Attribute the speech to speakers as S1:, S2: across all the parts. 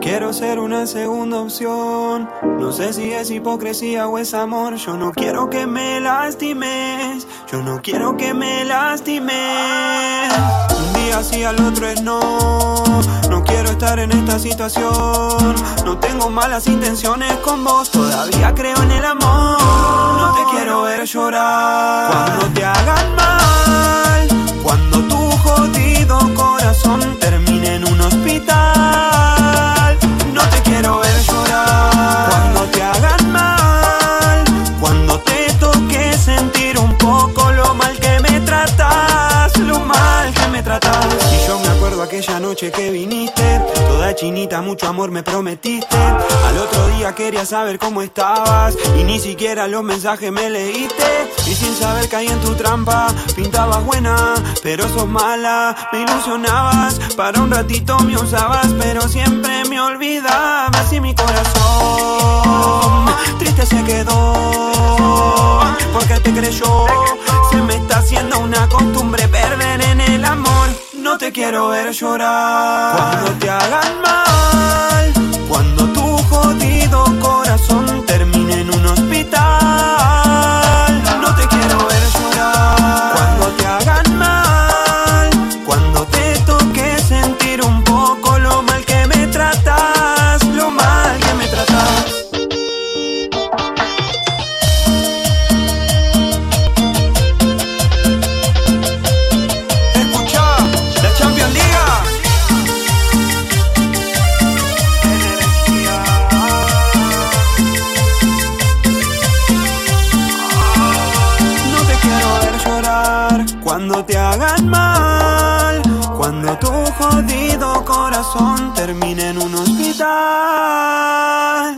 S1: Quiero ser una segunda opción. No sé si es hipocresía o es amor. Yo no quiero que me lastimes. Yo no quiero que me lastimes. Un día sí, al otro es no. No quiero estar en esta situación. No tengo malas intenciones con vos. Todavía creo en el amor. No te quiero ver llorar. Cuando te hagan mal. Cuando tu jodido corazón termine noche que viniste. Toda chinita, mucho amor me prometiste. Al otro día quería saber cómo estabas. Y ni siquiera los mensajes me leíste. Y sin saber caí en tu trampa. Pintabas buena, pero sos mala. Me ilusionabas, para un ratito me usabas. Pero siempre me olvidabas. Y mi corazón triste se quedó. Porque te creyó. Se me está haciendo una costumbre te quiero ver llorar. Cuando te hagan mal. cuando te hagan mal, cuando tu jodido corazón termine en un hospital.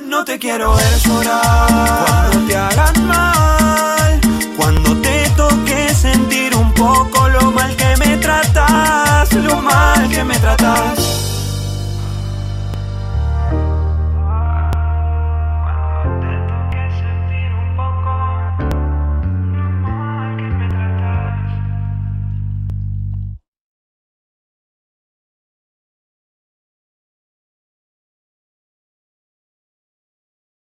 S1: No te quiero ver llorar cuando te hagan mal, cuando te toque sentir un poco